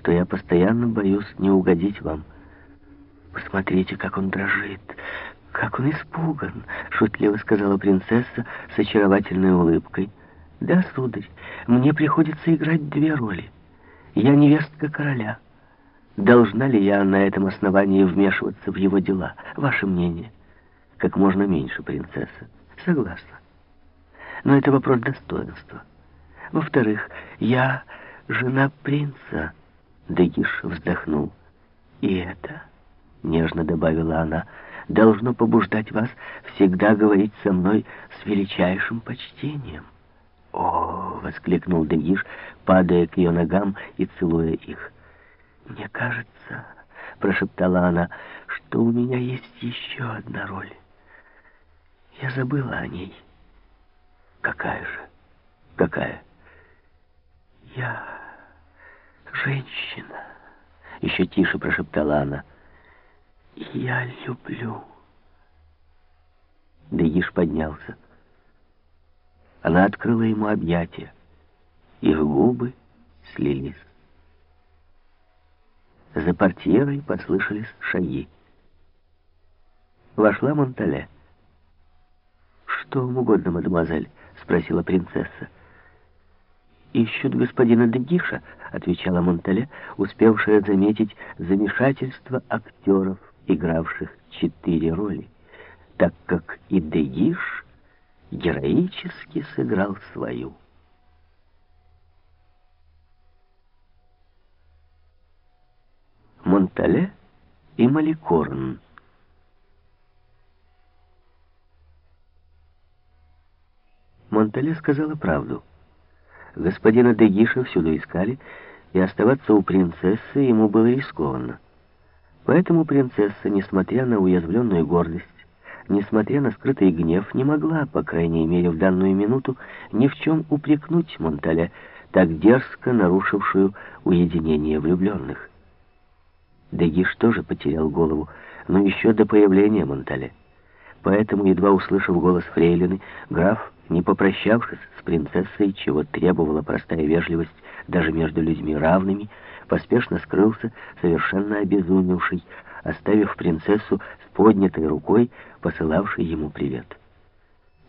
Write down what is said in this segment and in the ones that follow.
что я постоянно боюсь не угодить вам. Посмотрите, как он дрожит, как он испуган, шутливо сказала принцесса с очаровательной улыбкой. Да, сударь, мне приходится играть две роли. Я невестка короля. Должна ли я на этом основании вмешиваться в его дела? Ваше мнение? Как можно меньше, принцесса. Согласна. Но это вопрос достоинства. Во-вторых, я жена принца. Дегиш вздохнул. И это, нежно добавила она, должно побуждать вас всегда говорить со мной с величайшим почтением. «О!» — воскликнул Дегиш, падая к ее ногам и целуя их. «Мне кажется, — прошептала она, — что у меня есть еще одна роль. Я забыла о ней. Какая же? Какая? Я женщина, — еще тише прошептала она. Я люблю. Дегиш поднялся. Она открыла ему объятия. Их губы слились. За портьерой послышались шаги. Вошла Монтале. «Что вам угодно, мадемуазель?» — спросила принцесса. «Ищут господина Дегиша», — отвечала Монтале, успевшая заметить замешательство актеров, игравших четыре роли, так как и Дегиш героически сыграл свою. Монтале и Маликорн. Монтале сказала правду. Господина Дегиша всюду искали, и оставаться у принцессы ему было рискованно. Поэтому принцесса, несмотря на уязвленную гордость, несмотря на скрытый гнев, не могла, по крайней мере в данную минуту, ни в чем упрекнуть Монталя, так дерзко нарушившую уединение влюбленных. Дегиш тоже потерял голову, но еще до появления Монтале. Поэтому, едва услышав голос Фрейлины, граф, не попрощавшись с принцессой, чего требовала простая вежливость даже между людьми равными, поспешно скрылся, совершенно обезумевший, оставив принцессу с поднятой рукой, посылавшей ему привет.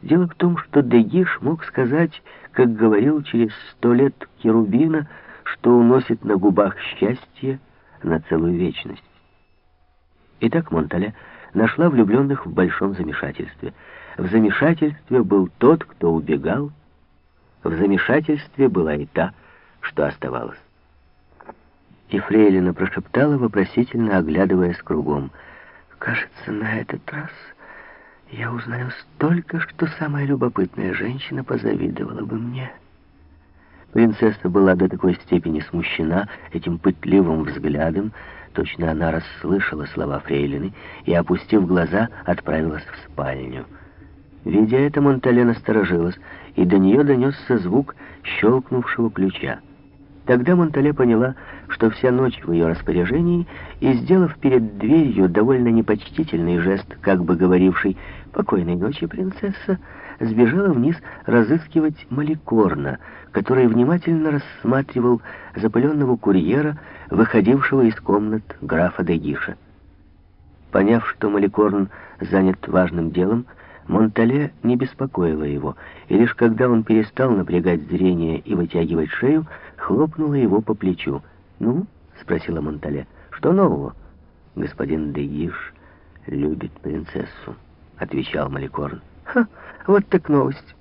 Дело в том, что Дегиш мог сказать, как говорил через сто лет Керубина, что уносит на губах счастье, на целую вечность. Итак, Монталя нашла влюбленных в большом замешательстве. В замешательстве был тот, кто убегал. В замешательстве была и та, что оставалась. И Фрейлина прошептала, вопросительно оглядываясь кругом. «Кажется, на этот раз я узнаю столько, что самая любопытная женщина позавидовала бы мне». Принцесса была до такой степени смущена этим пытливым взглядом, точно она расслышала слова Фрейлины и, опустив глаза, отправилась в спальню. Видя это, Монтале насторожилась, и до нее донесся звук щелкнувшего ключа. Тогда Монтале поняла, что вся ночь в ее распоряжении, и, сделав перед дверью довольно непочтительный жест, как бы говоривший «Покойной ночи, принцесса», сбежала вниз разыскивать Маликорна, который внимательно рассматривал запыленного курьера, выходившего из комнат графа Дегиша. Поняв, что Маликорн занят важным делом, Монтале не беспокоила его, и лишь когда он перестал напрягать зрение и вытягивать шею, хлопнула его по плечу. «Ну?» — спросила Монтале. «Что нового?» «Господин Дегиш любит принцессу», — отвечал Маликорн. «Ха, вот так новость.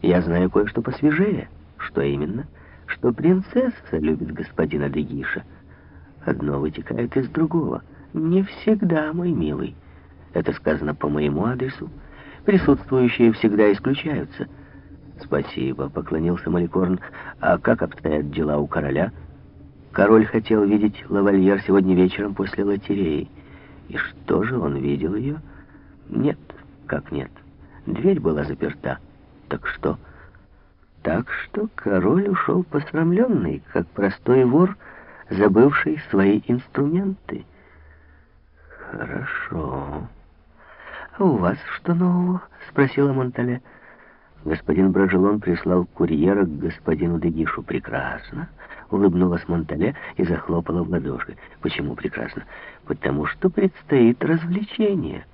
Я знаю кое-что посвежее. Что именно? Что принцесса любит господина Дегиша. Одно вытекает из другого. Не всегда, мой милый. Это сказано по моему адресу. Присутствующие всегда исключаются». «Спасибо», — поклонился Маликорн. «А как обстоят дела у короля?» «Король хотел видеть лавальер сегодня вечером после лотереи. И что же, он видел ее?» «Нет, как нет. Дверь была заперта. Так что?» «Так что король ушел посрамленный, как простой вор, забывший свои инструменты». «Хорошо. А у вас что нового?» — спросила Монтале. Господин Бражелон прислал курьера к господину Дегишу. Прекрасно. улыбнулась Монтале и захлопала в ладоши. Почему прекрасно? Потому что предстоит развлечение.